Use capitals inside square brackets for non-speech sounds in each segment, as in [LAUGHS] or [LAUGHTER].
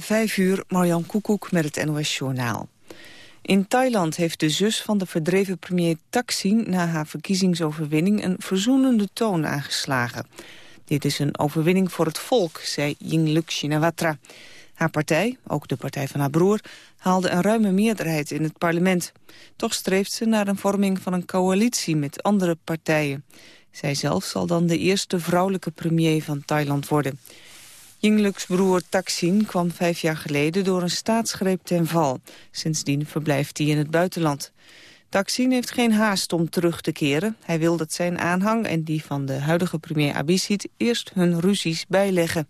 Vijf uur, Marjan Koekoek met het NOS-journaal. In Thailand heeft de zus van de verdreven premier Thaksin... na haar verkiezingsoverwinning een verzoenende toon aangeslagen. Dit is een overwinning voor het volk, zei Yingluck Shinawatra. Haar partij, ook de partij van haar broer, haalde een ruime meerderheid in het parlement. Toch streeft ze naar een vorming van een coalitie met andere partijen. Zij zelf zal dan de eerste vrouwelijke premier van Thailand worden. Yingluck's broer Taksin kwam vijf jaar geleden door een staatsgreep ten val. Sindsdien verblijft hij in het buitenland. Taksin heeft geen haast om terug te keren. Hij wil dat zijn aanhang en die van de huidige premier Abisit eerst hun ruzies bijleggen.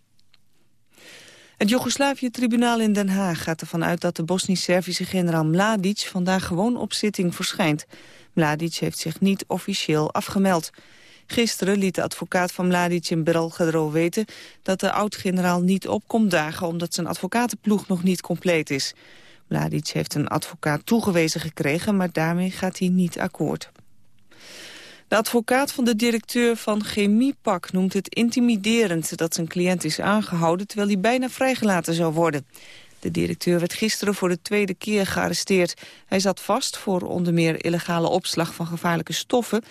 Het Joegoslavië-tribunaal in Den Haag gaat ervan uit dat de Bosnisch-Servische generaal Mladic vandaag gewoon op zitting verschijnt. Mladic heeft zich niet officieel afgemeld. Gisteren liet de advocaat van Mladic in Belgrado weten dat de oud-generaal niet opkomt dagen omdat zijn advocatenploeg nog niet compleet is. Mladic heeft een advocaat toegewezen gekregen, maar daarmee gaat hij niet akkoord. De advocaat van de directeur van Chemiepak noemt het intimiderend dat zijn cliënt is aangehouden terwijl hij bijna vrijgelaten zou worden. De directeur werd gisteren voor de tweede keer gearresteerd. Hij zat vast voor onder meer illegale opslag van gevaarlijke stoffen.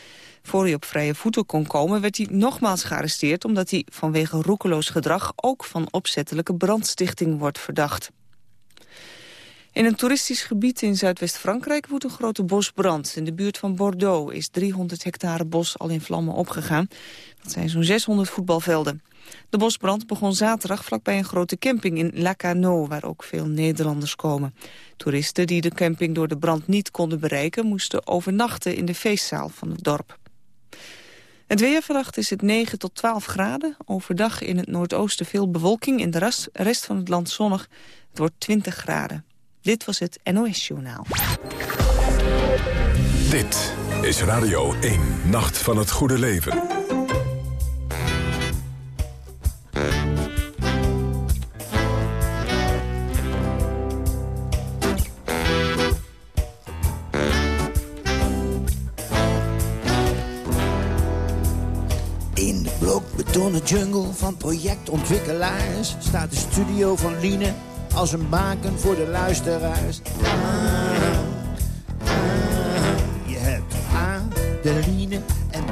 Voor hij op vrije voeten kon komen werd hij nogmaals gearresteerd... omdat hij vanwege roekeloos gedrag ook van opzettelijke brandstichting wordt verdacht. In een toeristisch gebied in Zuidwest-Frankrijk woedt een grote bosbrand. In de buurt van Bordeaux is 300 hectare bos al in vlammen opgegaan. Dat zijn zo'n 600 voetbalvelden. De bosbrand begon zaterdag vlakbij een grote camping in Lacanau, waar ook veel Nederlanders komen. Toeristen die de camping door de brand niet konden bereiken... moesten overnachten in de feestzaal van het dorp. Het weer is het 9 tot 12 graden. Overdag in het noordoosten veel bewolking. In de rest van het land zonnig. Het wordt 20 graden. Dit was het NOS Journaal. Dit is Radio 1, Nacht van het Goede Leven. Betonnen jungle van projectontwikkelaars staat de studio van Liene als een baken voor de luisteraars. Je hebt A, de Liene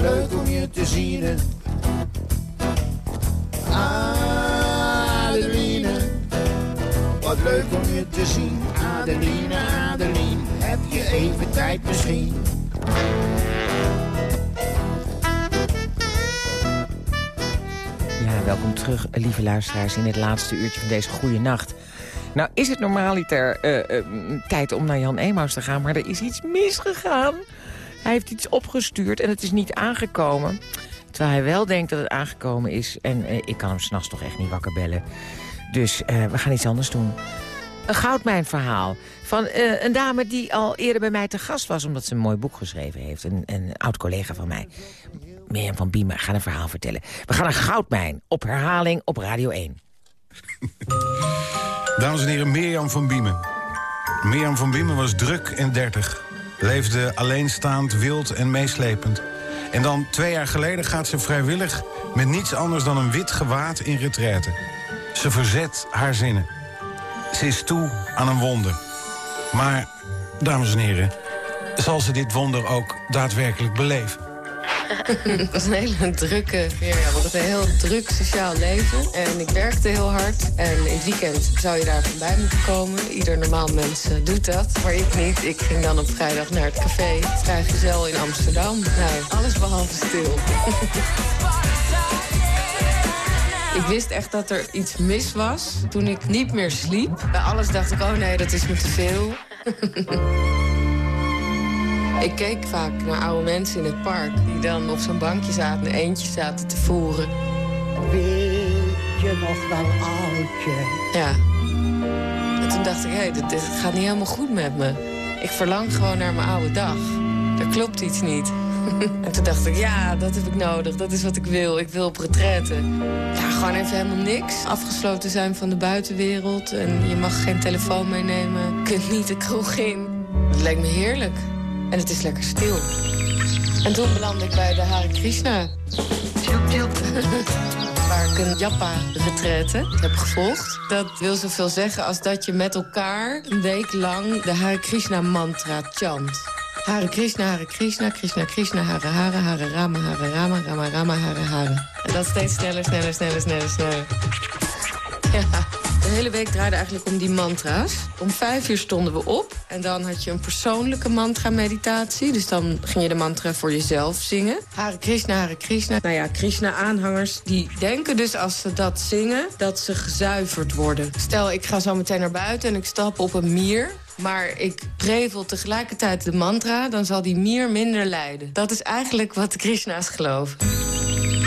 Leuk om je te zien. Adeline, wat leuk om je te zien. Adeline, Adeline, heb je even tijd misschien? welkom terug, lieve luisteraars, in het laatste uurtje van deze goede nacht. Nou, is het normaliter uh, uh, tijd om naar Jan Emaus te gaan, maar er is iets misgegaan. Hij heeft iets opgestuurd en het is niet aangekomen. Terwijl hij wel denkt dat het aangekomen is. En uh, ik kan hem s'nachts toch echt niet wakker bellen. Dus we gaan iets anders doen. Een goudmijnverhaal van een dame die al eerder bij mij te gast was... omdat ze een mooi boek geschreven heeft. Een, een oud collega van mij. Mirjam van Biemen gaat een verhaal vertellen. We gaan naar Goudmijn, op herhaling op Radio 1. Dames en heren, Mirjam van Biemen. Mirjam van Biemen was druk en dertig. Leefde alleenstaand, wild en meeslepend. En dan twee jaar geleden gaat ze vrijwillig... met niets anders dan een wit gewaad in retraite. Ze verzet haar zinnen. Ze is toe aan een wonder. Maar, dames en heren, zal ze dit wonder ook daadwerkelijk beleven? [LAUGHS] Het was een hele drukke periode. Want een heel druk sociaal leven. En ik werkte heel hard. En in het weekend zou je daar bij moeten komen. Ieder normaal mens eh, doet dat. Maar ik niet. Ik ging dan op vrijdag naar het café. Vrijgezel in Amsterdam. Nou, alles behalve stil. [LAUGHS] Ik wist echt dat er iets mis was toen ik niet meer sliep. Bij alles dacht ik, oh nee, dat is me te veel. [LAUGHS] Ik keek vaak naar oude mensen in het park... die dan op zo'n bankje zaten, een eentje zaten te voeren. Weet je nog wel oudje? Ja. En toen dacht ik, hé, hey, dit, dit gaat niet helemaal goed met me. Ik verlang gewoon naar mijn oude dag. Er klopt iets niet. [LAUGHS] en toen dacht ik, ja, dat heb ik nodig. Dat is wat ik wil. Ik wil op retraite. Ja, gewoon even helemaal niks. Afgesloten zijn van de buitenwereld. En je mag geen telefoon meenemen. Je kunt niet de kroeg in. Het leek me heerlijk. En het is lekker stil. En toen belandde ik bij de Hare Krishna. [LAUGHS] Waar ik een Jappa-retraite heb gevolgd. Dat wil zoveel zeggen als dat je met elkaar een week lang de Hare Krishna-mantra chant. Hare Krishna, Hare Krishna, Krishna Krishna, Hare Hare, Hare Rama, Hare Rama, Rama Rama, Hare Hare. En dat steeds sneller, sneller, sneller, sneller, sneller. De hele week draaide eigenlijk om die mantra's. Om vijf uur stonden we op. En dan had je een persoonlijke mantra-meditatie. Dus dan ging je de mantra voor jezelf zingen. Hare Krishna, Hare Krishna. Nou ja, Krishna-aanhangers die denken dus als ze dat zingen... dat ze gezuiverd worden. Stel, ik ga zo meteen naar buiten en ik stap op een mier maar ik prevel tegelijkertijd de mantra... dan zal die mier minder lijden. Dat is eigenlijk wat de Krishna's geloven.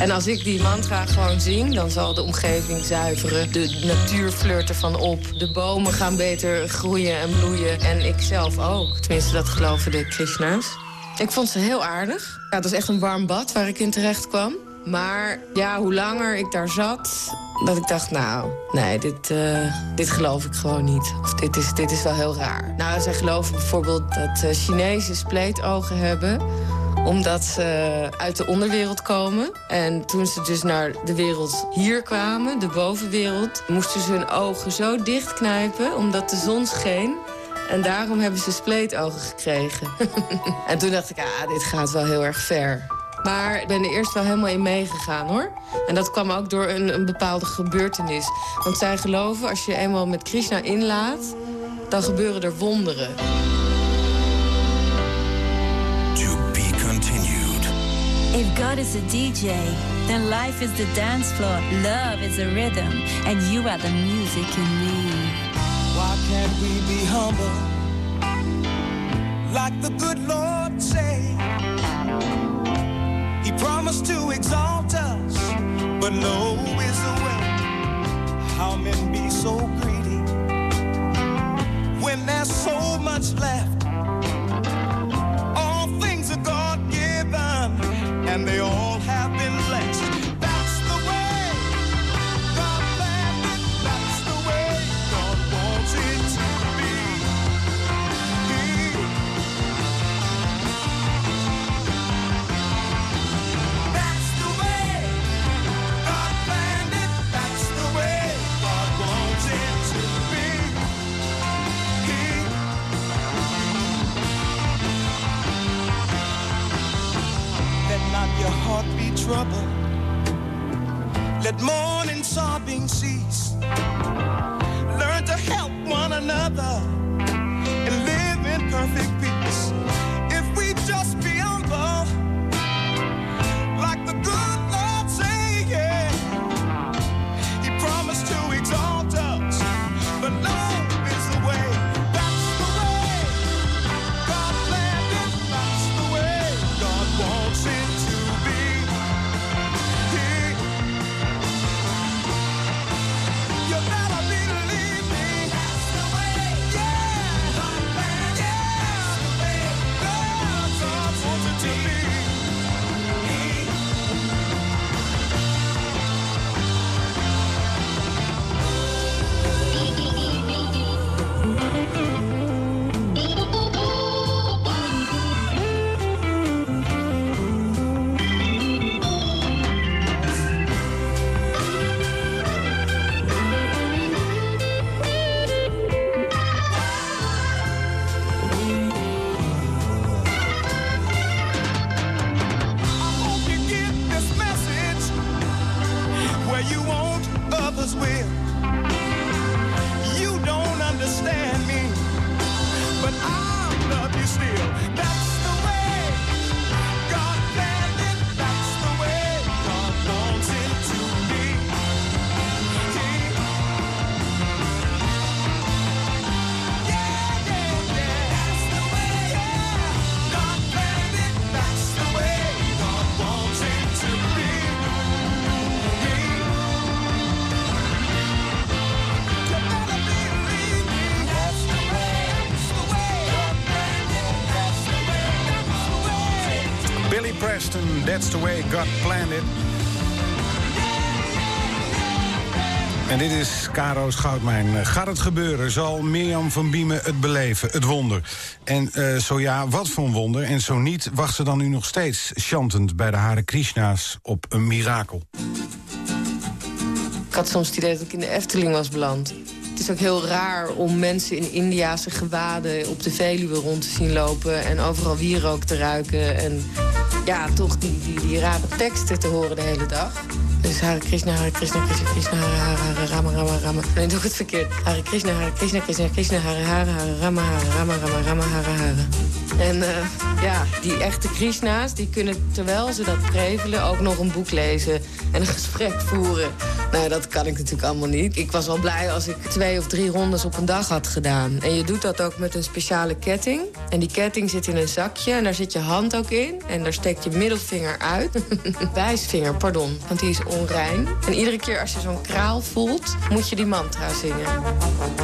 En als ik die mantra gewoon zing, dan zal de omgeving zuiveren. De natuur flirt ervan op. De bomen gaan beter groeien en bloeien. En ik zelf ook. Tenminste, dat geloven de Krishna's. Ik vond ze heel aardig. Ja, het was echt een warm bad waar ik in terecht kwam. Maar ja, hoe langer ik daar zat, dat ik dacht, nou, nee, dit, uh, dit geloof ik gewoon niet. Of dit is, dit is wel heel raar. Nou, zij geloven bijvoorbeeld dat uh, Chinezen spleetogen hebben omdat ze uit de onderwereld komen. En toen ze dus naar de wereld hier kwamen, de bovenwereld... moesten ze hun ogen zo dicht knijpen, omdat de zon scheen. En daarom hebben ze spleetogen gekregen. [LAUGHS] en toen dacht ik, ah, dit gaat wel heel erg ver. Maar ik ben er eerst wel helemaal in meegegaan, hoor. En dat kwam ook door een, een bepaalde gebeurtenis. Want zij geloven, als je eenmaal met Krishna inlaat... dan gebeuren er wonderen. If God is a DJ, then life is the dance floor, love is a rhythm, and you are the music you need. Why can't we be humble? Like the good Lord say. He promised to exalt us, but no is the way. How men be so greedy when there's so much left That's the way God planned it. En dit is Caro's Goudmijn. Gaat het gebeuren? Zal Mirjam van Biemen het beleven? Het wonder. En uh, zo ja, wat voor een wonder? En zo niet, wacht ze dan nu nog steeds chantend bij de Hare Krishna's op een mirakel? Ik had soms het idee dat ik in de Efteling was beland. Het is ook heel raar om mensen in Indiase gewaden op de Veluwe rond te zien lopen... en overal wierook te ruiken en ja, toch die, die, die rare teksten te horen de hele dag. Dus Hare Krishna, Hare Krishna, Krishna Krishna, Hare Hare, Rama, Rama, Rama. Nee, doe het verkeerd. Hare Krishna, Hare Krishna, Krishna Krishna, Hare Hare, Hare Rama, Hare Rama, Rama, Rama, Hare Hare. En uh, ja, die echte Krishna's, die kunnen terwijl ze dat prevelen... ook nog een boek lezen en een gesprek voeren. Nou, dat kan ik natuurlijk allemaal niet. Ik was wel blij als ik twee of drie rondes op een dag had gedaan. En je doet dat ook met een speciale ketting. En die ketting zit in een zakje en daar zit je hand ook in. En daar steekt je middelvinger uit. [LAUGHS] Wijsvinger, pardon, want die is En iedere keer als je zo'n kraal voelt, moet je die mantra zingen.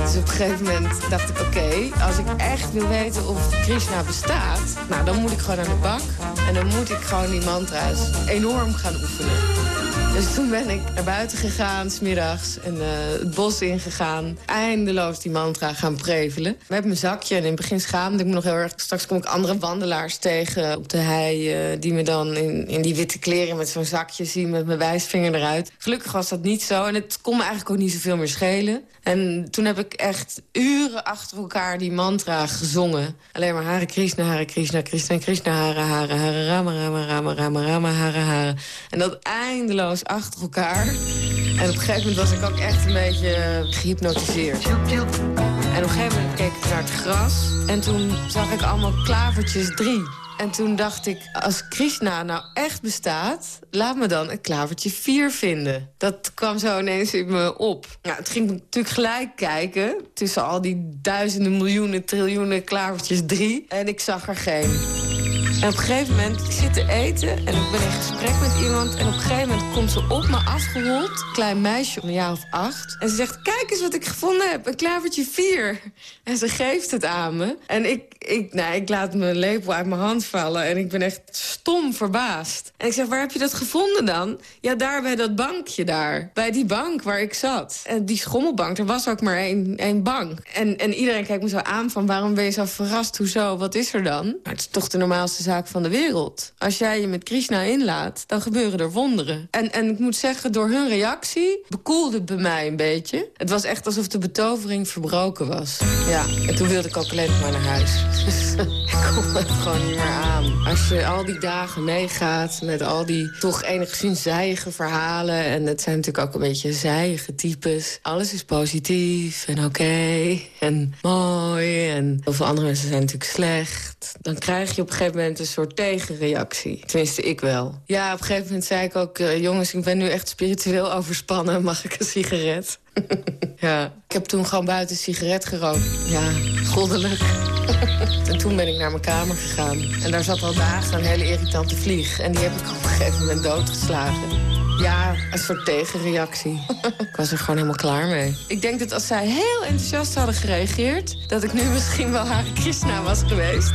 Dus op een gegeven moment dacht ik, oké, als ik echt wil weten of Krishna bestaat... nou, dan moet ik gewoon aan de bak. En dan moet ik gewoon die mantra's enorm gaan oefenen. Dus toen ben ik naar buiten gegaan, smiddags, en uh, het bos ingegaan. Eindeloos die mantra gaan prevelen. Met mijn zakje. En in het begin schaamde ik me nog heel erg. Straks kom ik andere wandelaars tegen op de hei... Uh, die me dan in, in die witte kleren met zo'n zakje zien... met mijn wijsvinger eruit. Gelukkig was dat niet zo. En het kon me eigenlijk ook niet zoveel meer schelen. En toen heb ik echt uren achter elkaar die mantra gezongen. Alleen maar Hare Krishna, Hare Krishna, Krishna, Krishna, Hare, Hare, Hare, Rama, Rama, Rama, Rama, Rama, Hare, Hare. En dat eindeloos achter elkaar. En op een gegeven moment was ik ook echt een beetje gehypnotiseerd. En op een gegeven moment keek ik naar het gras. En toen zag ik allemaal klavertjes drie. En toen dacht ik, als Krishna nou echt bestaat... laat me dan een klavertje 4 vinden. Dat kwam zo ineens in me op. Nou, het ging natuurlijk gelijk kijken... tussen al die duizenden, miljoenen, triljoenen klavertjes 3. En ik zag er geen. En op een gegeven moment, ik zit te eten en ik ben in gesprek met iemand... en op een gegeven moment komt ze op me afgerold. Klein meisje, een jaar of acht. En ze zegt, kijk eens wat ik gevonden heb, een klavertje 4. En ze geeft het aan me. En ik, ik, nou, ik laat mijn lepel uit mijn hand vallen en ik ben echt stom verbaasd. En ik zeg, waar heb je dat gevonden dan? Ja, daar bij dat bankje daar. Bij die bank waar ik zat. En die schommelbank, er was ook maar één, één bank. En, en iedereen kijkt me zo aan van, waarom ben je zo verrast? Hoezo? Wat is er dan? Maar het is toch de normaalste zaak van de wereld. Als jij je met Krishna inlaat, dan gebeuren er wonderen. En, en ik moet zeggen, door hun reactie bekoelde het bij mij een beetje. Het was echt alsof de betovering verbroken was. Ja, en toen wilde ik ook alleen maar naar huis. [LAUGHS] Ik kon het gewoon niet meer aan. Als je al die dagen meegaat met al die toch enigszins zijige verhalen... en het zijn natuurlijk ook een beetje zijige types. Alles is positief en oké en mooi. En heel veel andere mensen zijn natuurlijk slecht. Dan krijg je op een gegeven moment een soort tegenreactie. Tenminste, ik wel. Ja, op een gegeven moment zei ik ook... Uh, jongens, ik ben nu echt spiritueel overspannen. [LAUGHS] Mag ik een sigaret? [LAUGHS] ja, ik heb toen gewoon buiten een sigaret gerookt. Ja, goddelijk. [LAUGHS] en toen ben ik naar mijn kamer gegaan. En daar zat al dagen een hele irritante vlieg. En die heb ik op een gegeven moment doodgeslagen. Ja, een soort tegenreactie. ik was er gewoon helemaal klaar mee. Ik denk dat als zij heel enthousiast hadden gereageerd... dat ik nu misschien wel Hare Krishna was geweest.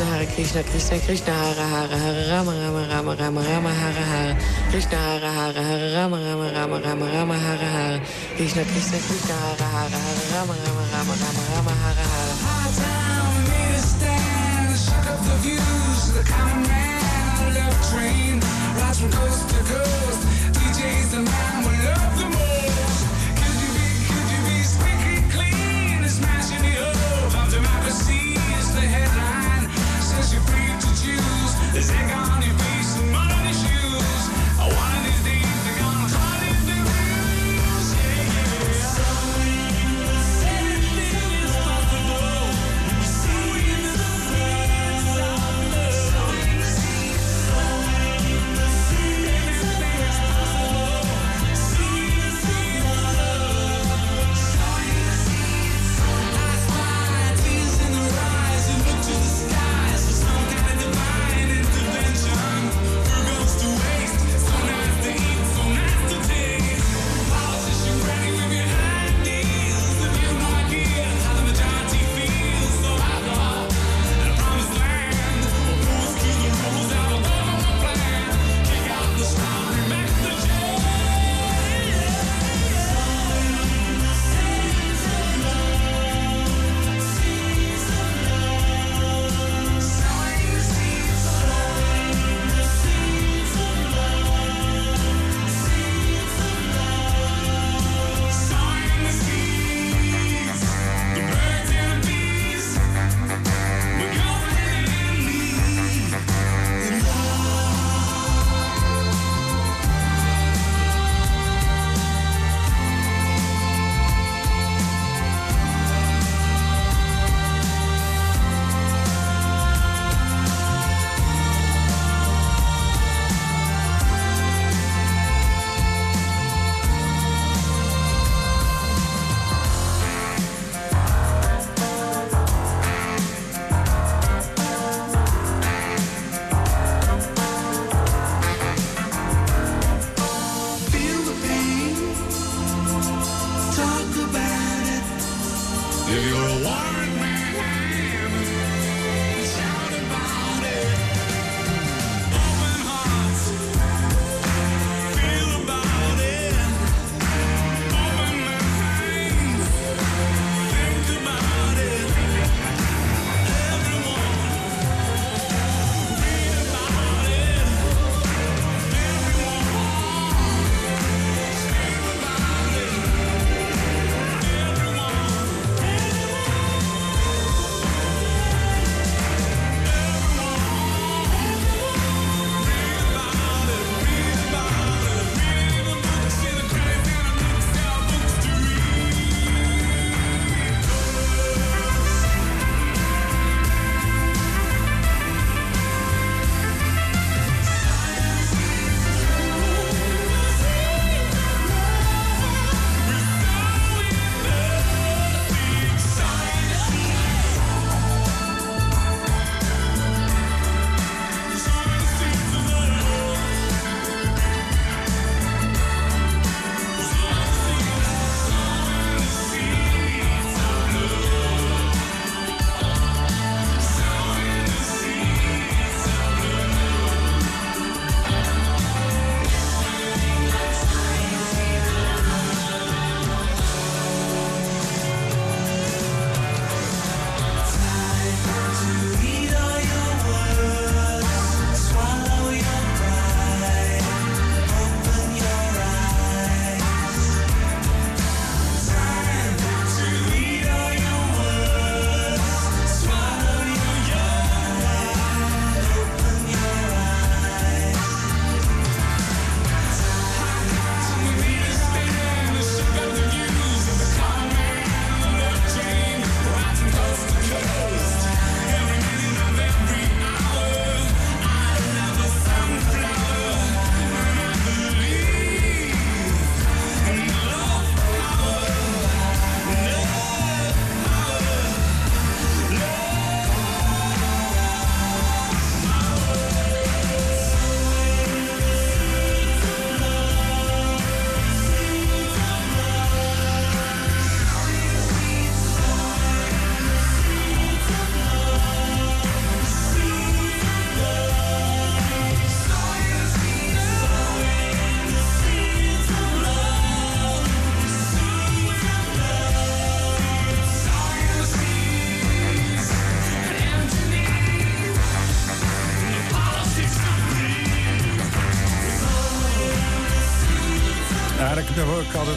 Krishna Krishna Krishna Krishna Hare Hare Hare Rama Rama Rama Rama Rama Hare Hare. Krishna Hare Hare Hare Rama Rama Rama Rama Rama Hare Hare. Krishna Krishna Krishna Hare Hare Hare Rama Rama Rama Rama Rama Hare Hare. Made a stand up the views The common man train Rides from coast to coast. DJs the man we love the most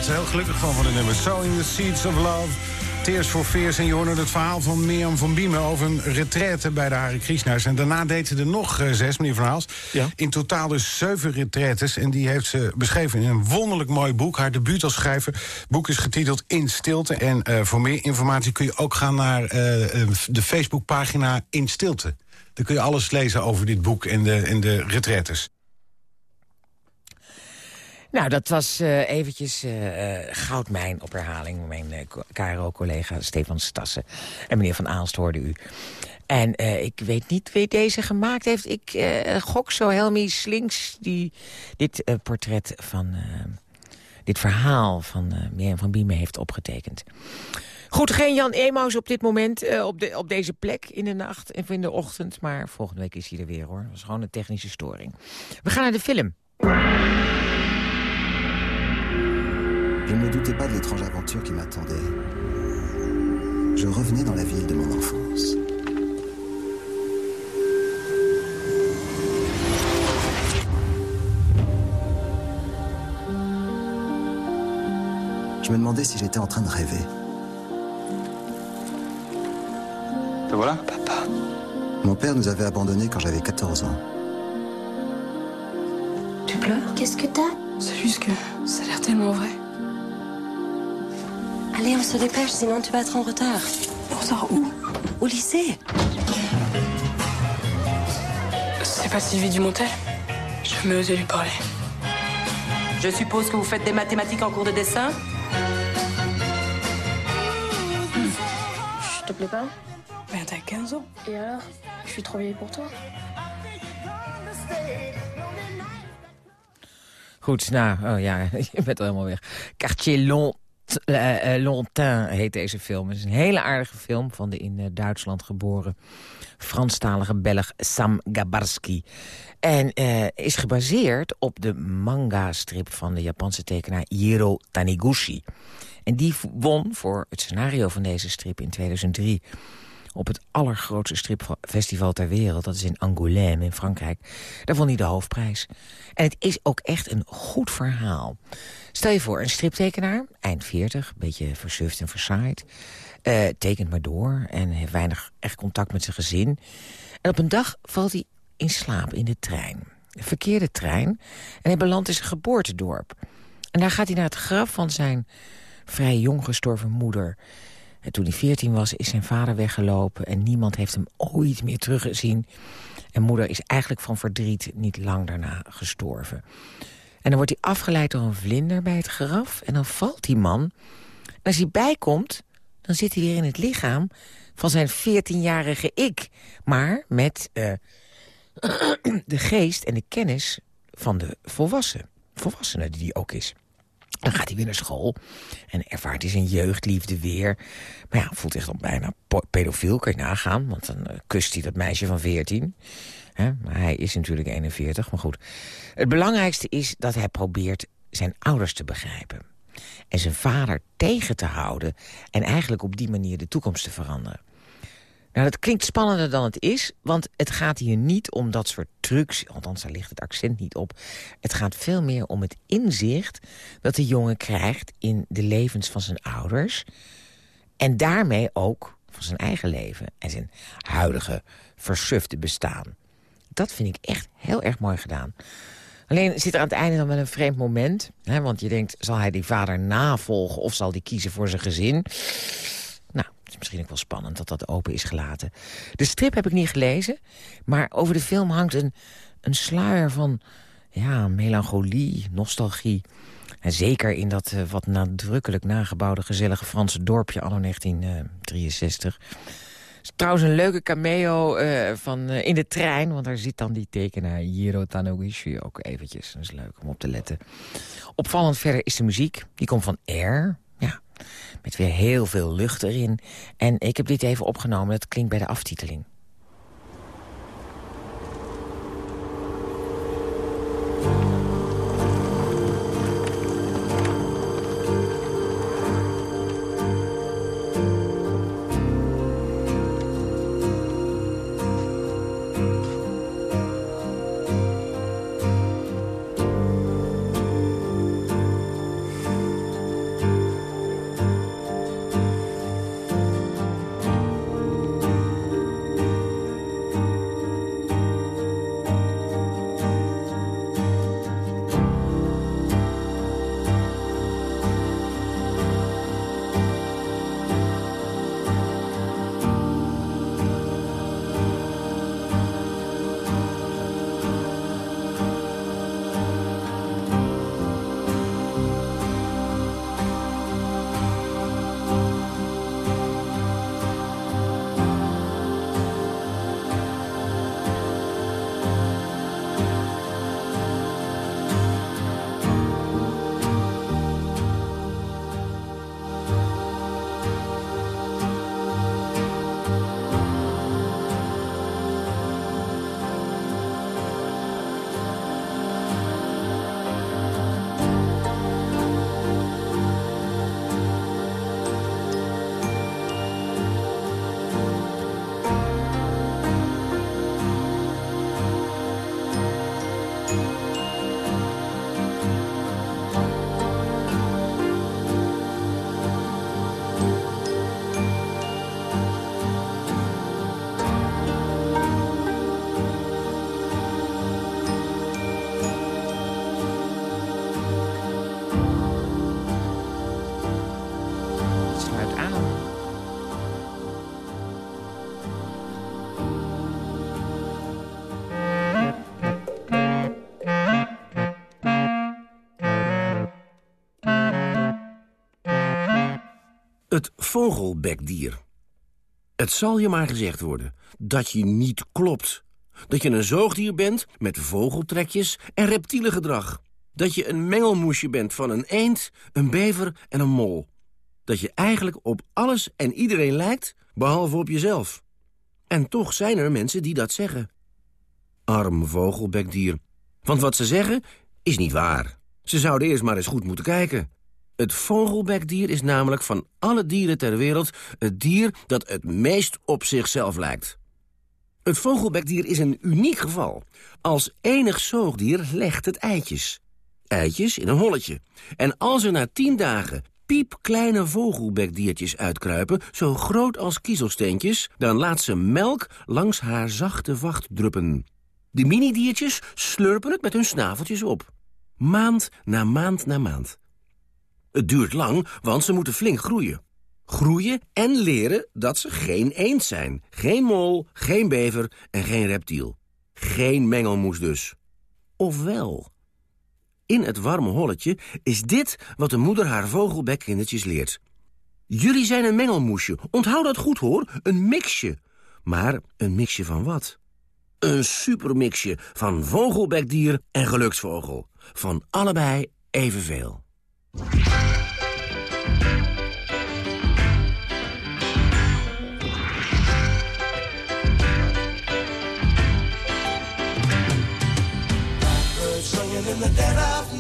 heel gelukkig van, van de nummer. So in the Seeds of Love, Tears for Fears. En je hoorde het verhaal van Mirjam van Biemen over een retraite bij de Hare Krishna's. En daarna deed ze er nog eh, zes, meneer Van Haals. Ja. In totaal dus zeven retraites. En die heeft ze beschreven in een wonderlijk mooi boek. Haar debuut als schrijver. Het boek is getiteld In Stilte. En eh, voor meer informatie kun je ook gaan naar eh, de Facebookpagina In Stilte. Daar kun je alles lezen over dit boek en de, en de retraites. Nou, dat was eh, eventjes eh, eh, goudmijn op herhaling. Mijn eh, KRO-collega Stefan Stassen en meneer Van Aalst hoorde u. En ik weet niet wie deze gemaakt heeft. Ik gok zo Helmi Slinks die dit portret van... dit verhaal van Mirjam van Biemen heeft opgetekend. Goed, geen Jan Emaus op dit moment op, de, op deze plek in de nacht en in de ochtend. Maar volgende week is hij er weer hoor. Dat was gewoon een technische storing. We gaan naar de film. Je ne me doutais pas de l'étrange aventure qui m'attendait. Je revenais dans la ville de mon enfance. Je me demandais si j'étais en train de rêver. Te voilà? Papa. Mon père nous avait abandonnés quand j'avais 14 ans. Tu pleures? Qu'est-ce que t'as? C'est juste que ça a l'air tellement vrai. Allez, on se dépêche, sinon tu vas être en retard. On sort où? Au lycée. C'est pas Sylvie Dumontel? Je vais oser lui parler. Je suppose que vous faites des mathématiques en cours de dessin? Je te plais pas? Ben t'as 15 ans. Et alors? Je suis trop vieille pour toi. Goed, nou, oh ja, je bent al helemaal weg. Quartier Lont, eh, eh, Lontin heet deze film. Het is een hele aardige film van de in eh, Duitsland geboren Franstalige Belg Sam Gabarski. En eh, is gebaseerd op de manga-strip van de Japanse tekenaar Jiro Taniguchi. En die won voor het scenario van deze strip in 2003 op het allergrootste stripfestival ter wereld. Dat is in Angoulême in Frankrijk. Daar won hij de hoofdprijs. En het is ook echt een goed verhaal. Stel je voor, een striptekenaar, eind 40, een beetje versuft en versaaid... eh, tekent maar door en heeft weinig echt contact met zijn gezin. En op een dag valt hij in slaap in de trein. Een verkeerde trein. En hij belandt in zijn geboortedorp. En daar gaat hij naar het graf van zijn vrij jong gestorven moeder... En toen hij 14 was, is zijn vader weggelopen... en niemand heeft hem ooit meer teruggezien. En moeder is eigenlijk van verdriet niet lang daarna gestorven. En dan wordt hij afgeleid door een vlinder bij het graf... en dan valt die man. En als hij bijkomt, dan zit hij weer in het lichaam... van zijn 14-jarige ik. Maar met eh, [CLEARS THROAT] de geest en de kennis van de volwassen, volwassene die hij ook is. Dan gaat hij weer naar school en ervaart hij zijn jeugdliefde weer. Maar ja, voelt zich dan bijna pedofiel, kan je nagaan. Want dan eh, kust hij dat meisje van 14. Hè? Maar hij is natuurlijk 41, maar goed. Het belangrijkste is dat hij probeert zijn ouders te begrijpen. En zijn vader tegen te houden. En eigenlijk op die manier de toekomst te veranderen. Nou, dat klinkt spannender dan het is, want het gaat hier niet om dat soort trucs. Althans, daar ligt het accent niet op. Het gaat veel meer om het inzicht dat de jongen krijgt in de levens van zijn ouders. En daarmee ook van zijn eigen leven en zijn huidige versufte bestaan. Dat vind ik echt heel erg mooi gedaan. Alleen zit er aan het einde dan wel een vreemd moment. Hè, want je denkt, zal hij die vader navolgen of zal hij kiezen voor zijn gezin? Is misschien ook wel spannend dat dat open is gelaten. De strip heb ik niet gelezen, maar over de film hangt een, een sluier van ja, melancholie, nostalgie. En zeker in dat eh, wat nadrukkelijk nagebouwde gezellige Franse dorpje anno 1963. is trouwens een leuke cameo eh, van, eh, in de trein, want daar zit dan die tekenaar Jiro Taniguchi ook eventjes. Dat is leuk om op te letten. Opvallend verder is de muziek, die komt van Air, met weer heel veel lucht erin. En ik heb dit even opgenomen, dat klinkt bij de aftiteling. Vogelbekdier. Het zal je maar gezegd worden dat je niet klopt. Dat je een zoogdier bent met vogeltrekjes en reptiele gedrag. Dat je een mengelmoesje bent van een eend, een bever en een mol. Dat je eigenlijk op alles en iedereen lijkt, behalve op jezelf. En toch zijn er mensen die dat zeggen. Arm vogelbekdier. Want wat ze zeggen is niet waar. Ze zouden eerst maar eens goed moeten kijken. Het vogelbekdier is namelijk van alle dieren ter wereld... het dier dat het meest op zichzelf lijkt. Het vogelbekdier is een uniek geval. Als enig zoogdier legt het eitjes. Eitjes in een holletje. En als er na tien dagen piepkleine vogelbekdiertjes uitkruipen... zo groot als kiezelsteentjes... dan laat ze melk langs haar zachte vacht druppen. De minidiertjes slurpen het met hun snaveltjes op. Maand na maand na maand. Het duurt lang, want ze moeten flink groeien. Groeien en leren dat ze geen eend zijn. Geen mol, geen bever en geen reptiel. Geen mengelmoes dus. Ofwel... In het warme holletje is dit wat de moeder haar vogelbekkindertjes leert. Jullie zijn een mengelmoesje. Onthoud dat goed, hoor. Een mixje. Maar een mixje van wat? Een supermixje van vogelbekdier en geluksvogel. Van allebei evenveel. In the dead of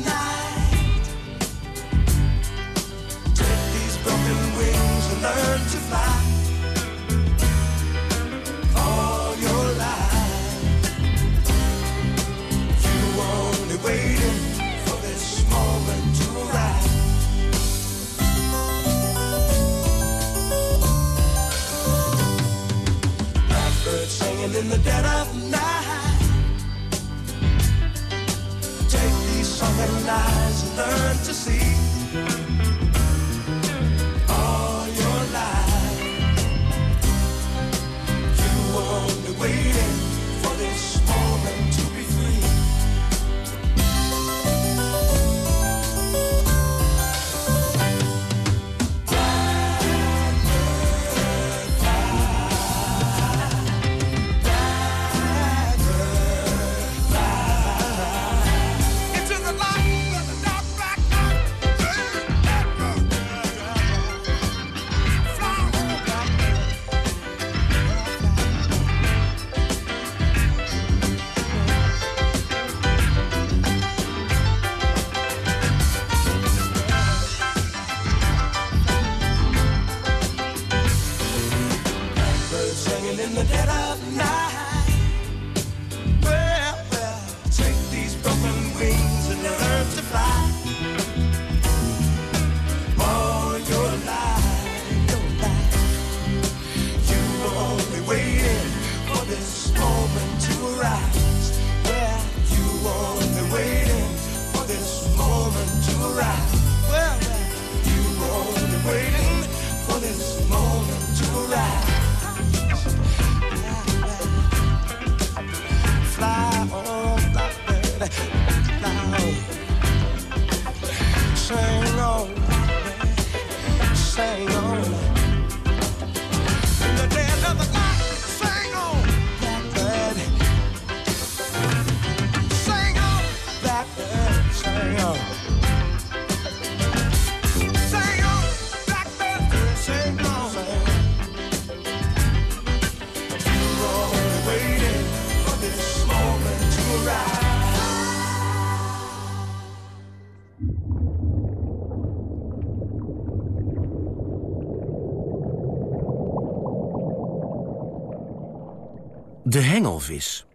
De hengelvis.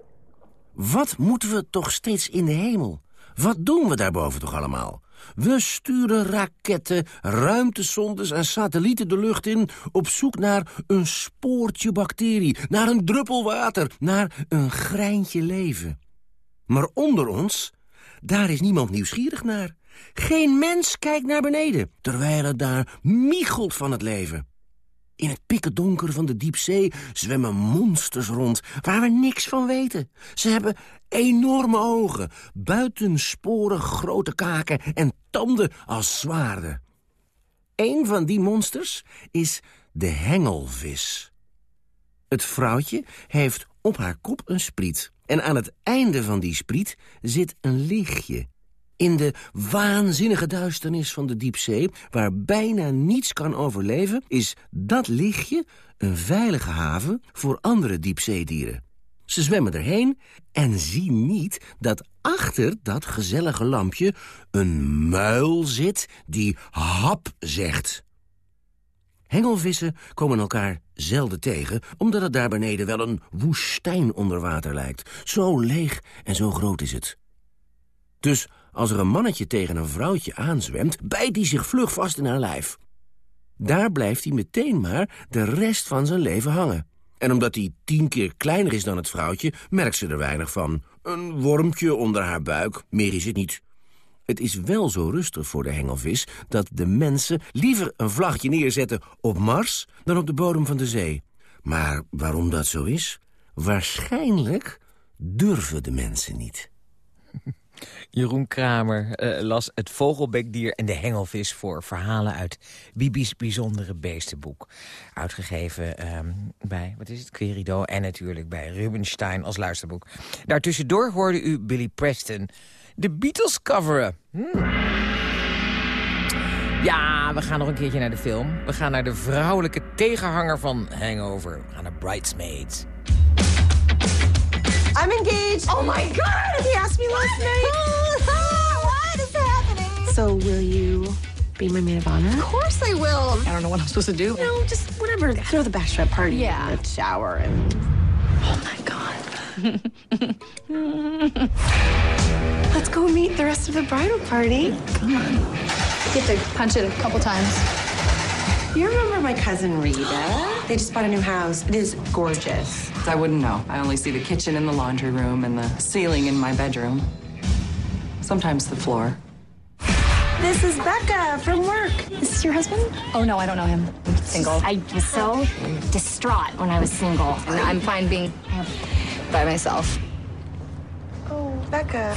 Wat moeten we toch steeds in de hemel? Wat doen we daarboven toch allemaal? We sturen raketten, ruimtesondes en satellieten de lucht in... op zoek naar een spoortje bacterie, naar een druppel water... naar een greintje leven. Maar onder ons, daar is niemand nieuwsgierig naar. Geen mens kijkt naar beneden, terwijl het daar miegelt van het leven. In het pikkendonker van de diepzee zwemmen monsters rond... waar we niks van weten. Ze hebben enorme ogen, buitensporig grote kaken... en tanden als zwaarden. Eén van die monsters is de hengelvis. Het vrouwtje heeft op haar kop een spriet. En aan het einde van die spriet zit een lichtje. In de waanzinnige duisternis van de diepzee, waar bijna niets kan overleven... is dat lichtje een veilige haven voor andere diepzeedieren. Ze zwemmen erheen en zien niet dat achter dat gezellige lampje... een muil zit die hap zegt. Hengelvissen komen elkaar zelden tegen... omdat het daar beneden wel een woestijn onder water lijkt. Zo leeg en zo groot is het. Dus als er een mannetje tegen een vrouwtje aanzwemt... bijt hij zich vlug vast in haar lijf. Daar blijft hij meteen maar de rest van zijn leven hangen. En omdat hij tien keer kleiner is dan het vrouwtje... merkt ze er weinig van. Een wormpje onder haar buik, meer is het niet. Het is wel zo rustig voor de hengelvis... dat de mensen liever een vlagje neerzetten op Mars... dan op de bodem van de zee. Maar waarom dat zo is? Waarschijnlijk durven de mensen niet. Jeroen Kramer eh, las Het Vogelbekdier en de Hengelvis voor verhalen uit Bibi's Bijzondere Beestenboek. Uitgegeven ehm, bij, wat is het, Querido en natuurlijk bij Rubenstein als luisterboek. Daartussendoor hoorde u Billy Preston de Beatles coveren. Hmm. Ja, we gaan nog een keertje naar de film. We gaan naar de vrouwelijke tegenhanger van Hangover. We gaan naar Bridesmaids. I'm engaged. Oh my god! He asked me last night. [LAUGHS] what is happening? So will you be my maid of honor? Of course I will. I don't know what I'm supposed to do. No, just whatever. Throw the bachelorette party. Yeah. The shower and. Oh my god. [LAUGHS] Let's go meet the rest of the bridal party. Come on. You have to punch it a couple times. You remember my cousin Rita? They just bought a new house. It is gorgeous. I wouldn't know. I only see the kitchen and the laundry room and the ceiling in my bedroom. Sometimes the floor. This is Becca from work. Is this your husband? Oh no, I don't know him. I'm single. I was so distraught when I was single. And I'm fine being by myself. Oh, Becca.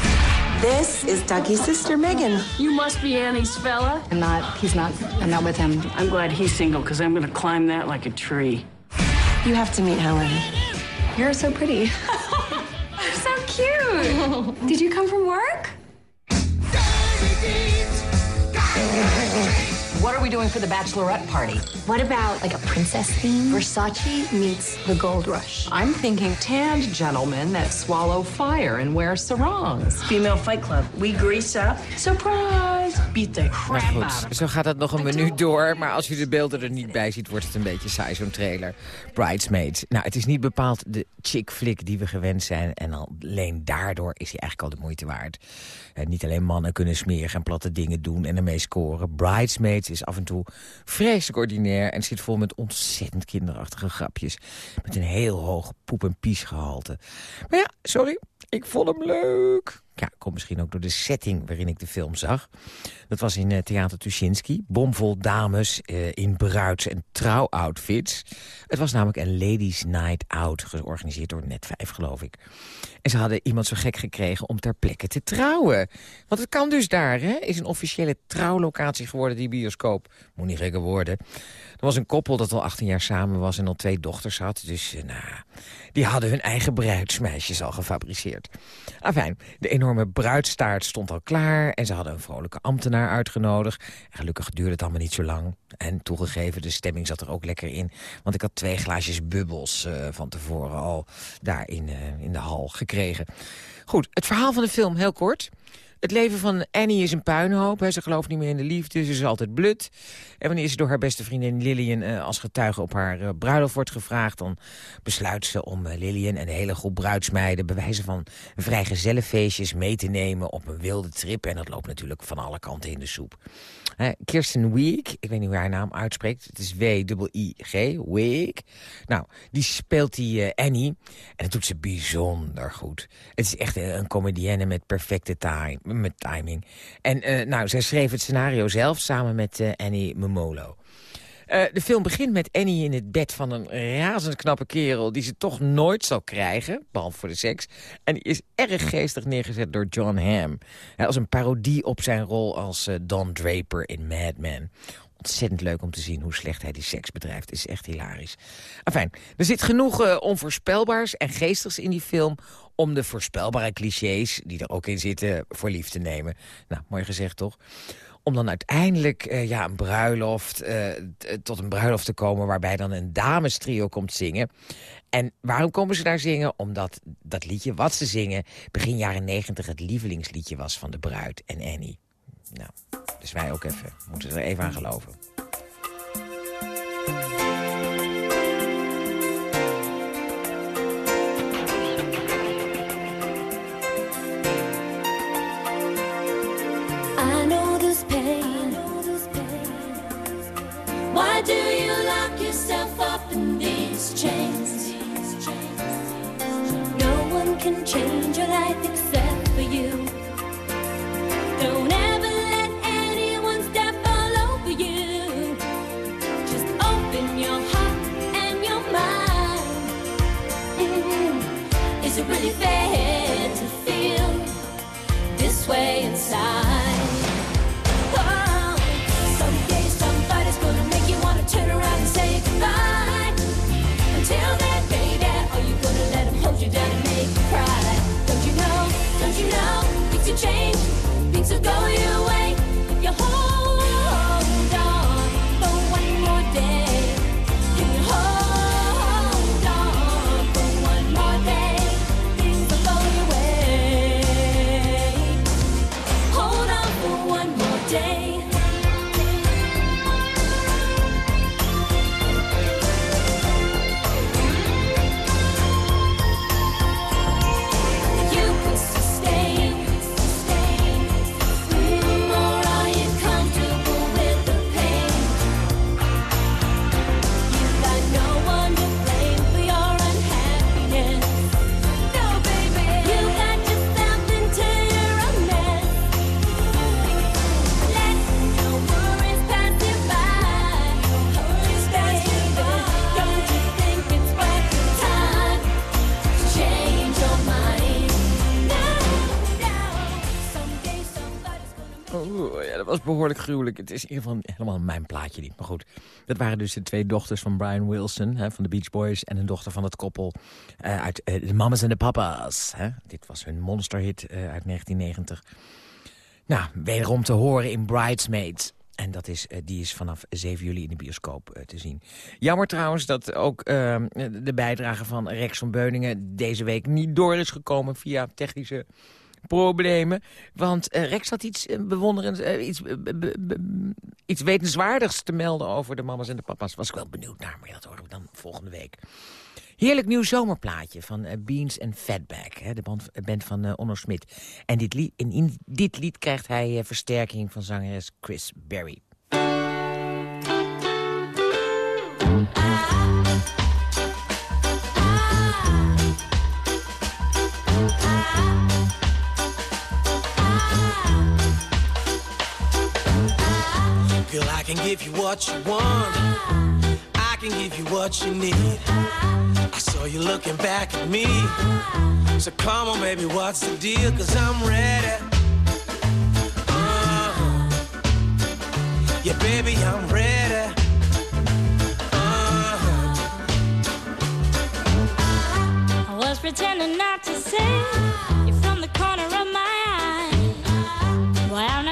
This is Dougie's sister, Megan. You must be Annie's fella. I'm not, he's not, I'm not with him. I'm glad he's single because I'm going to climb that like a tree. You have to meet Helen. You're so pretty. [LAUGHS] So cute. Did you come from work? What are we doing for the bachelorette party? What about like a princess theme? Versace meets the gold rush. I'm thinking tanned gentlemen that swallow fire and wear sarongs. Female Fight Club. We grease up. Surprise! Beat the Maar crap out of goed, zo gaat het nog een minuut door. Maar als u de beelden er niet bij ziet, wordt het een beetje saai, zo'n trailer. Bridesmaids. Nou, het is niet bepaald de chick flick die we gewend zijn. En alleen daardoor is hij eigenlijk al de moeite waard. Eh, niet alleen mannen kunnen smeren en platte dingen doen en ermee scoren. Bridesmaids is af en toe vreselijk ordinair... en zit vol met ontzettend kinderachtige grapjes. Met een heel hoog poep- en piesgehalte. Maar ja, sorry, ik vond hem leuk. Ja, komt misschien ook door de setting waarin ik de film zag. Dat was in uh, Theater Tuschinski. Bomvol dames uh, in bruids- en trouwoutfits. Het was namelijk een Ladies Night Out, georganiseerd door Net 5, geloof ik. En ze hadden iemand zo gek gekregen om ter plekke te trouwen. Want het kan dus daar, hè? Is een officiële trouwlocatie geworden, die bioscoop. Moet niet gekker worden. Er was een koppel dat al 18 jaar samen was en al twee dochters had. Dus, uh, nou, die hadden hun eigen bruidsmeisjes al gefabriceerd. Afijn, de enorme bruidstaart stond al klaar... en ze hadden een vrolijke ambtenaar uitgenodigd. En gelukkig duurde het allemaal niet zo lang. En toegegeven, de stemming zat er ook lekker in. Want ik had twee glaasjes bubbels uh, van tevoren al daar in, uh, in de hal gekregen. Goed, het verhaal van de film heel kort... Het leven van Annie is een puinhoop. Ze gelooft niet meer in de liefde. Ze is altijd blut. En wanneer ze door haar beste vriendin Lillian uh, als getuige op haar uh, bruiloft wordt gevraagd... dan besluit ze om uh, Lillian en de hele groep bruidsmeiden... bij wijze van vrijgezellenfeestjes mee te nemen op een wilde trip. En dat loopt natuurlijk van alle kanten in de soep. Kirsten Week, ik weet niet hoe haar naam uitspreekt. Het is W-I-I-G, Week. Nou, die speelt die Annie. En dat doet ze bijzonder goed. Het is echt een comedienne met perfecte time met timing. En uh, nou, zij schreef het scenario zelf samen met uh, Annie Momolo. Uh, de film begint met Annie in het bed van een razend knappe kerel... die ze toch nooit zal krijgen, behalve voor de seks. En die is erg geestig neergezet door John Hamm. als een parodie op zijn rol als Don Draper in Mad Men. Ontzettend leuk om te zien hoe slecht hij die seks bedrijft. Is echt hilarisch. Enfin, er zit genoeg eh, onvoorspelbaars en geestigs in die film... om de voorspelbare clichés, die er ook in zitten, voor lief te nemen. Nou, mooi gezegd toch? Om dan uiteindelijk eh, ja, een bruiloft, eh, t- tot een bruiloft te komen... waarbij dan een damestrio komt zingen. En waarom komen ze daar zingen? Omdat dat liedje wat ze zingen... begin jaren negentig het lievelingsliedje was van de bruid en Annie. Nou, dus wij ook even. Moeten er even aan geloven. Do you lock yourself up in these chains? Behoorlijk gruwelijk. Het is in ieder geval helemaal mijn plaatje niet. Maar goed, dat waren dus de twee dochters van Brian Wilson... Hè, van de Beach Boys en een dochter van het koppel eh, uit eh, de Mamas en de Papa's. Hè. Dit was hun monsterhit eh, uit 1990. Nou, wederom te horen in Bridesmaids. En dat is, die is vanaf 7 juli in de bioscoop te zien. Jammer trouwens dat ook eh, de bijdrage van Rex van Beuningen... deze week niet door is gekomen via technische problemen. Want eh, Rex had iets eh, eh, iets, eh, iets wetenswaardigs te melden over de mama's en de papa's. Was ik wel benieuwd naar, maar dat horen we dan volgende week. Heerlijk nieuw zomerplaatje van eh, Beans en Fatback, hè, de band, band van eh, Onno Smit. En dit in dit lied krijgt hij eh, versterking van zangeres Chris Berry. Girl, I can give you what you want. I can give you what you need. I saw you looking back at me. So come on, baby, what's the deal? Cause I'm ready. Uh-huh. Yeah, baby, I'm ready. Uh-huh. I was pretending not to see you from the corner of my eye. Well,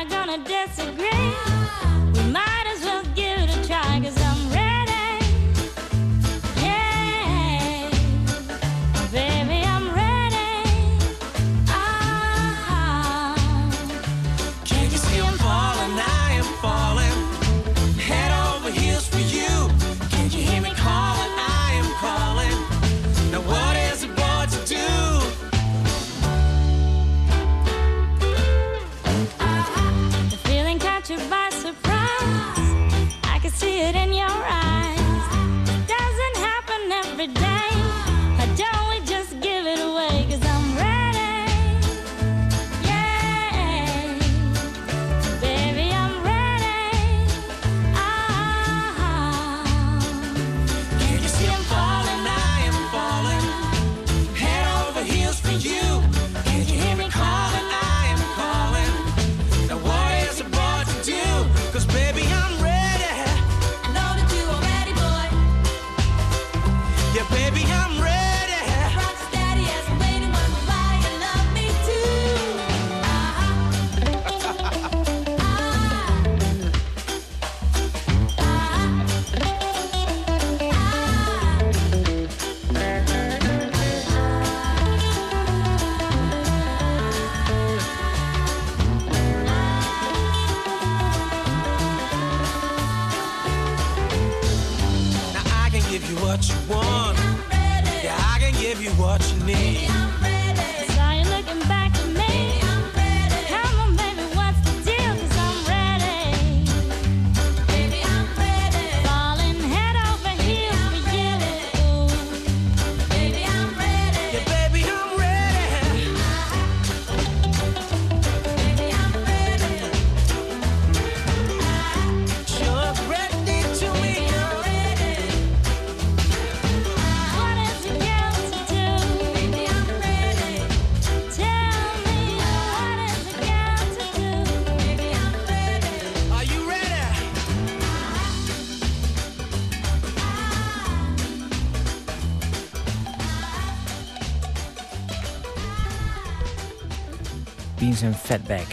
Fatback.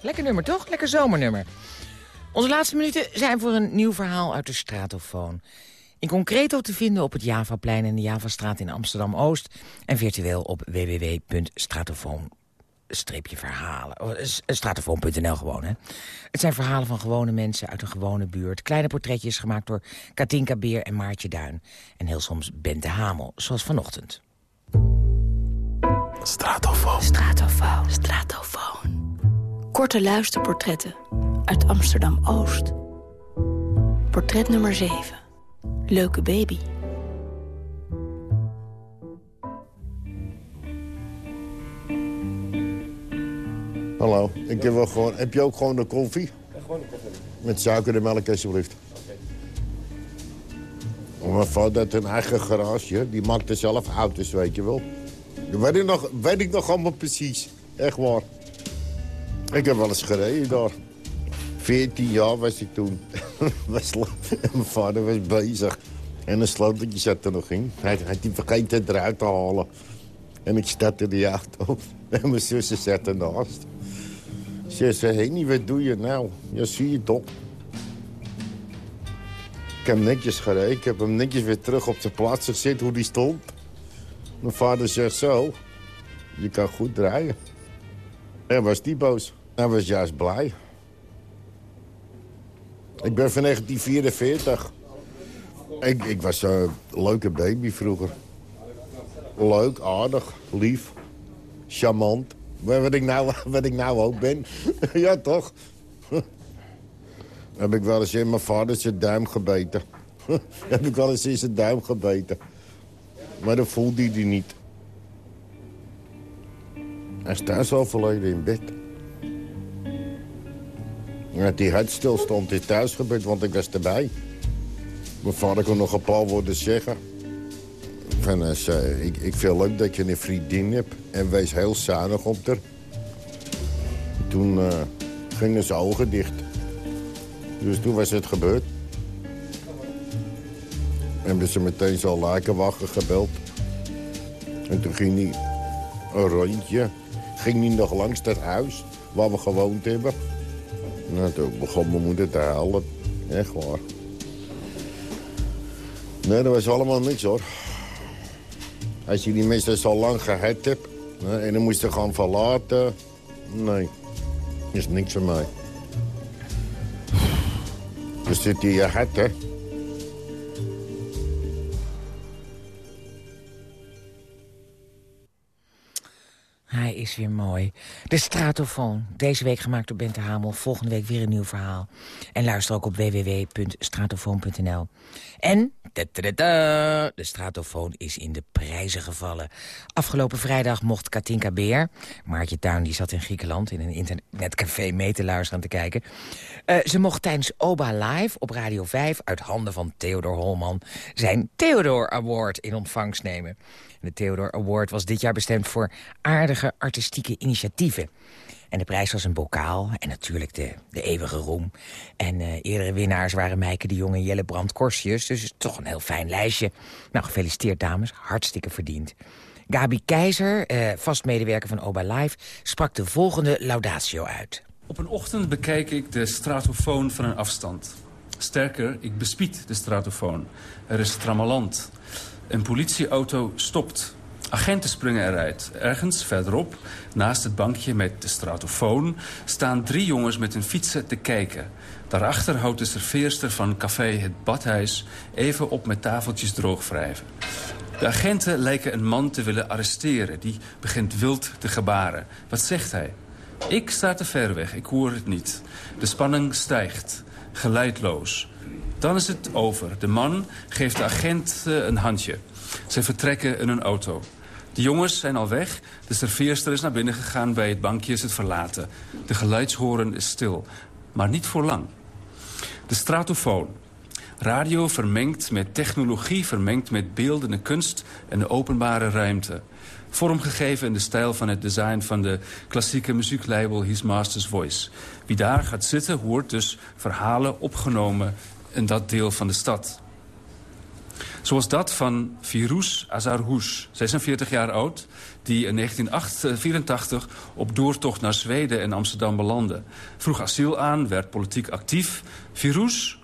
Lekker nummer, toch? Lekker zomernummer. Onze laatste minuten zijn voor een nieuw verhaal uit de Stratofoon. In concreto te vinden op het Javaplein en de Javastraat in Amsterdam-Oost... en virtueel op www.stratofoon verhalen. Oh, s- Stratofoon.nl gewoon, hè. Het zijn verhalen van gewone mensen uit een gewone buurt. Kleine portretjes gemaakt door Katinka Beer en Maartje Duin. En heel soms Bente Hamel, zoals vanochtend. Stratofoon. Stratofoon. Stratofoon. Korte luisterportretten uit Amsterdam-Oost. Portret nummer 7. Leuke baby. Hallo, ik heb, wel gewoon, heb je ook gewoon de koffie? Met suiker en melk, alsjeblieft. Mijn vader had een eigen garage, die maakte zelf auto's, weet je wel. Dat weet ik nog, weet ik nog allemaal precies. Echt waar. Ik heb wel eens gereden daar. 14 jaar was ik toen. [LAUGHS] Mijn vader was bezig. En een sleuteltje zat er nog in. Hij had die vergeten eruit te halen. En ik startte die auto. [LAUGHS] En mijn zussen zat ernaast. Ze zei, Henny, wat doe je nou? Ja, zie je toch. Ik heb netjes gereden. Ik heb hem netjes weer terug op zijn plaats gezet, hoe die stond. Mijn vader zegt zo, je kan goed draaien. En was die boos. Hij was juist blij. Ik ben van 1944. Ik, ik was een leuke baby vroeger. Leuk, aardig, lief, charmant. Wat ik nou, [LAUGHS] wat ik nou ook ben. [LAUGHS] ja, toch? [LAUGHS] Heb ik wel eens in mijn vader zijn duim gebeten. Heb ik wel eens in zijn duim gebeten. Maar dat voelde hij niet. Hij thuis overleden in bed. En dat die hartstilstand is thuis gebeurd, want ik was erbij. Mijn vader kon nog een paar woorden zeggen. Van, hij zei, ik, ik vind leuk dat je een vriendin hebt. En wees heel zuinig op haar. Toen eh, gingen zijn ogen dicht. Dus toen was het gebeurd. Hebben ze meteen zo'n lijkenwagen gebeld. En toen ging hij een rondje. Ging hij nog langs dat huis waar we gewoond hebben. Nou, toen begon mijn moeder te huilen. Echt waar. Nee, dat was allemaal niks hoor. Als je die mensen zo lang gehad hebt hè, en dan moest je gaan verlaten. Nee, is niks voor mij. Dus zit in je hart, hè. Is mooi. De Stratofoon. Deze week gemaakt door Bente Hamel. Volgende week weer een nieuw verhaal. En luister ook op www.stratofoon.nl. En, de Stratofoon is in de prijzen gevallen. Afgelopen vrijdag mocht Katinka Beer... Maartje Tuin die zat in Griekenland in een internetcafé mee te luisteren en te kijken. Eh, ze mocht tijdens OBA Live op Radio 5... uit handen van Theodor Holman zijn Theodor Award in ontvangst nemen. De Theodor Award was dit jaar bestemd voor aardige artistieke initiatieven. En de prijs was een bokaal en natuurlijk de, de eeuwige roem. En uh, eerdere winnaars waren Meike de Jong en Jelle Brand Korsius. Dus toch een heel fijn lijstje. Nou, gefeliciteerd dames, hartstikke verdiend. Gabi Keizer, uh, vast medewerker van Oba Live, sprak de volgende laudatio uit. Op een ochtend bekijk ik de stratofoon van een afstand. Sterker, ik bespied de stratofoon. Er is trammeland. Een politieauto stopt. Agenten springen eruit. Ergens verderop, naast het bankje met de stratofoon... staan drie jongens met hun fietsen te kijken. Daarachter houdt de serveerster van café Het Badhuis... even op met tafeltjes droogwrijven. De agenten lijken een man te willen arresteren. Die begint wild te gebaren. Wat zegt hij? Ik sta te ver weg, ik hoor het niet. De spanning stijgt, geleidloos. Dan is het over. De man geeft de agent een handje. Ze vertrekken in een auto. De jongens zijn al weg. De serveerster is naar binnen gegaan. Bij het bankje is het verlaten. De geluidshoren is stil. Maar niet voor lang. De stratofoon. Radio vermengd met technologie, vermengd met beeldende kunst en de openbare ruimte. Vormgegeven in de stijl van het design van de klassieke muzieklabel His Master's Voice. Wie daar gaat zitten hoort dus verhalen opgenomen in dat deel van de stad. Zoals dat van Firouz Azarhoush, 46 jaar oud... die in 1984 op doortocht naar Zweden en Amsterdam belandde. Vroeg asiel aan, werd politiek actief. Firouz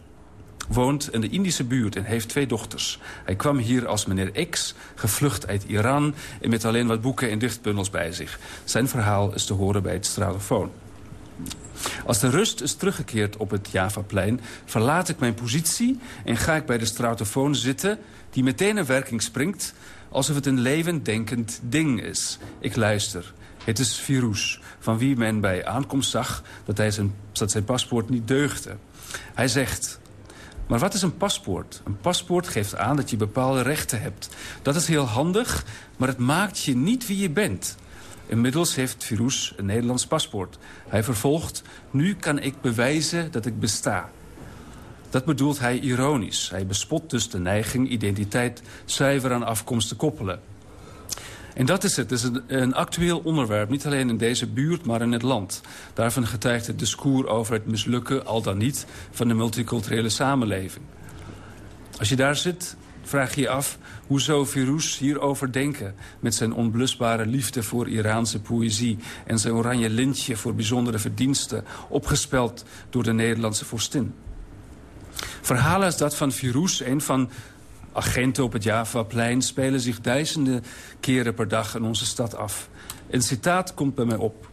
woont in de Indische buurt en heeft twee dochters. Hij kwam hier als meneer X, gevlucht uit Iran... en met alleen wat boeken en dichtbundels bij zich. Zijn verhaal is te horen bij het stratofoon. Als de rust is teruggekeerd op het Javaplein... verlaat ik mijn positie en ga ik bij de stratofoon zitten... die meteen in werking springt... alsof het een levend denkend ding is. Ik luister. Het is Virus, van wie men bij aankomst zag... dat, hij zijn, dat zijn paspoort niet deugde. Hij zegt... Maar wat is een paspoort? Een paspoort geeft aan dat je bepaalde rechten hebt. Dat is heel handig, maar het maakt je niet wie je bent. Inmiddels heeft Virus een Nederlands paspoort. Hij vervolgt, nu kan ik bewijzen dat ik besta. Dat bedoelt hij ironisch. Hij bespot dus de neiging identiteit zuiver aan afkomst te koppelen. En dat is het. Het is een, een, actueel onderwerp. Niet alleen in deze buurt, maar in het land. Daarvan getuigt het discours over het mislukken, al dan niet... van de multiculturele samenleving. Als je daar zit, vraag je je af hoe zou hierover denken... met zijn onblusbare liefde voor Iraanse poëzie... en zijn oranje lintje voor bijzondere verdiensten... opgespeld door de Nederlandse vorstin. Verhalen als dat van Virus, een van agenten op het Javaplein... spelen zich duizenden keren per dag in onze stad af. Een citaat komt bij mij op.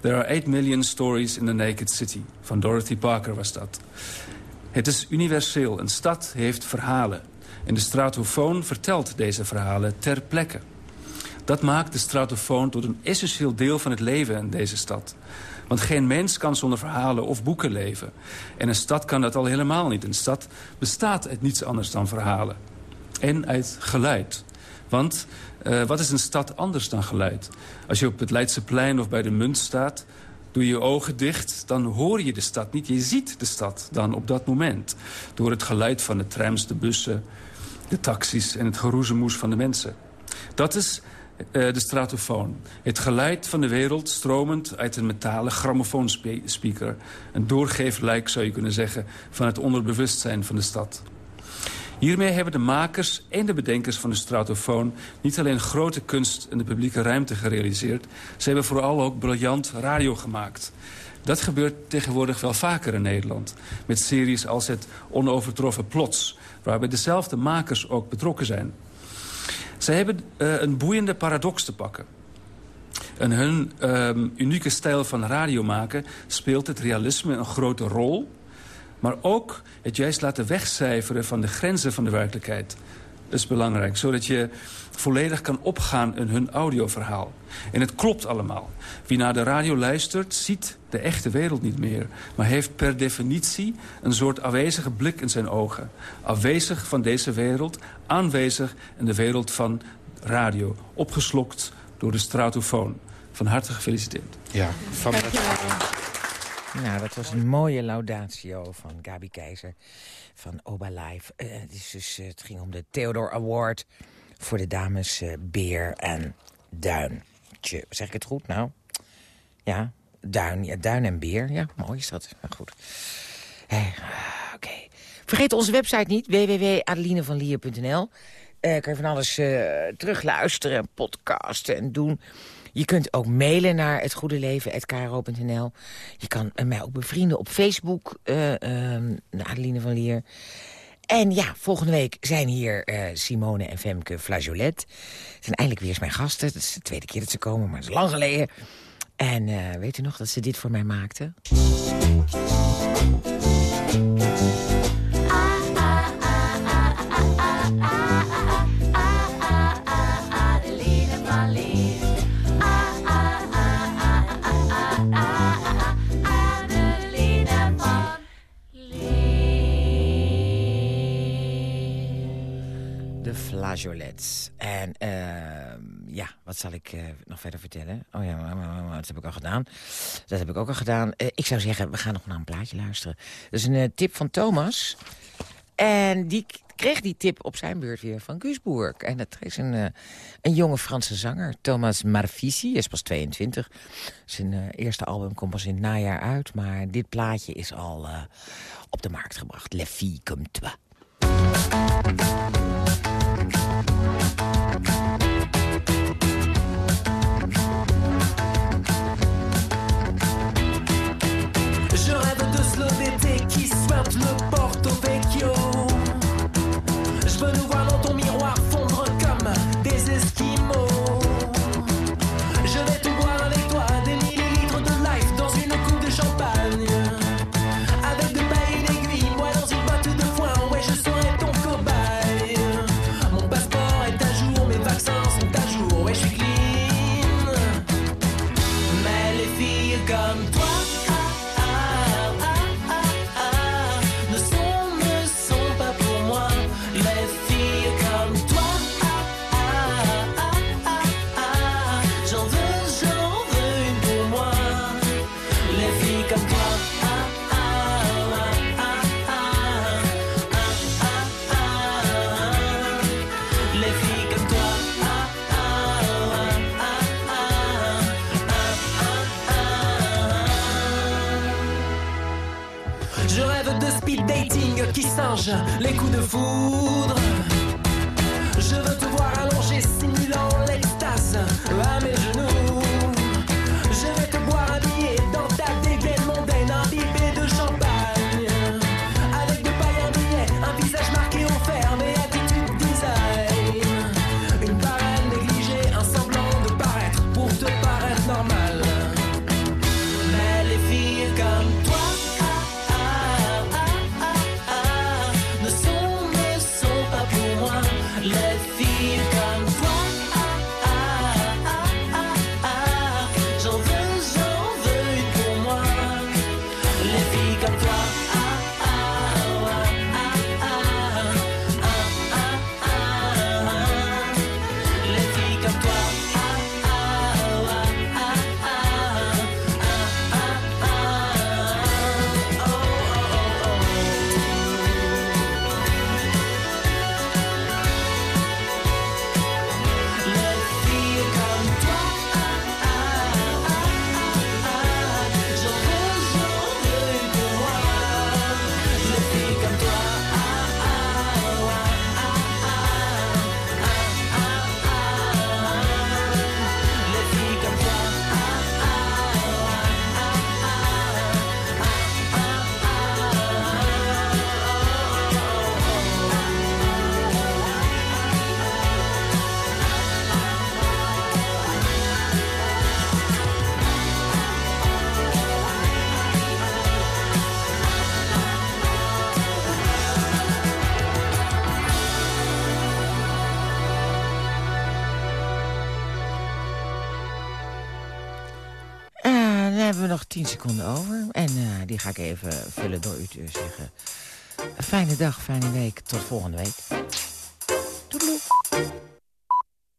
There are 8 million stories in the naked city. Van Dorothy Parker was dat. Het is universeel. Een stad heeft verhalen. En de stratofoon vertelt deze verhalen ter plekke. Dat maakt de stratofoon tot een essentieel deel van het leven in deze stad. Want geen mens kan zonder verhalen of boeken leven. En een stad kan dat al helemaal niet. Een stad bestaat uit niets anders dan verhalen. En uit geluid. Want uh, wat is een stad anders dan geluid? Als je op het Leidseplein of bij de Munt staat... doe je je ogen dicht, dan hoor je de stad niet. Je ziet de stad dan op dat moment. Door het geluid van de trams, de bussen, de taxis en het geroezemoes van de mensen. Dat is uh, de stratofoon. Het geluid van de wereld stromend uit een metalen grammofoonspeaker. Een doorgeefluik zou je kunnen zeggen van het onderbewustzijn van de stad. Hiermee hebben de makers en de bedenkers van de stratofoon... niet alleen grote kunst in de publieke ruimte gerealiseerd... ze hebben vooral ook briljant radio gemaakt. Dat gebeurt tegenwoordig wel vaker in Nederland. Met series als het onovertroffen Plots... waarbij dezelfde makers ook betrokken zijn. Ze hebben uh, een boeiende paradox te pakken. In hun um, unieke stijl van radio maken speelt het realisme een grote rol... maar ook het juist laten wegcijferen van de grenzen van de werkelijkheid. Dat is belangrijk, zodat je volledig kan opgaan in hun audioverhaal. En het klopt allemaal. Wie naar de radio luistert, ziet de echte wereld niet meer... maar heeft per definitie een soort afwezige blik in zijn ogen. Afwezig van deze wereld, aanwezig in de wereld van radio. Opgeslokt door de stratofoon. Van harte gefeliciteerd. Ja, van Nou, dat was een mooie laudatio van Gabi Keizer van Oba Live. Uh, het, is dus, uh, het ging om de Theodor Award voor de dames uh, Beer en Duin. Zeg ik het goed nou? Ja, duin, duin en beer. Ja, mooi is dat. Ja, goed. Eh, Oké. Vergeet onze website niet, www.adelinevanlier.nl. Eh kan je van alles eh, terugluisteren, podcasten en doen. Je kunt ook mailen naar hetgoedeleven.kro.nl. Je kan eh, mij ook bevrienden op Facebook, ehm, Adeline van Lier. En ja, volgende week zijn hier eh, Simone en Femke Flageolet. Zijn eindelijk weer eens mijn gasten. Het is de tweede keer dat ze komen, maar het is lang geleden. En weet u nog dat ze dit voor mij maakten? En ehm, ja, wat zal ik eh, nog verder vertellen? Oh ja, dat heb ik al gedaan. Dat heb ik ook al gedaan. Eh, ik zou zeggen, we gaan nog naar een plaatje luisteren. Dat is een eh, tip van Thomas. En die kreeg die tip op zijn beurt weer van Guus Boerk. En dat is een, een jonge Franse zanger, Thomas Marfisi. Is pas 22. Zijn eerste album komt pas in het najaar uit. Maar dit plaatje is al op de markt gebracht. Les filles comme toi. Thank you. Les coups de foudre. Je veux te voir allongé simulant l'extase à mes genoux. 10 seconden over. En eh, die ga ik even vullen door u te zeggen. Fijne dag, fijne week. Tot volgende week.